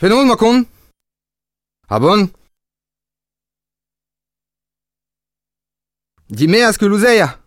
Penaon ma kon? Ha bon? Dime a skelouzeia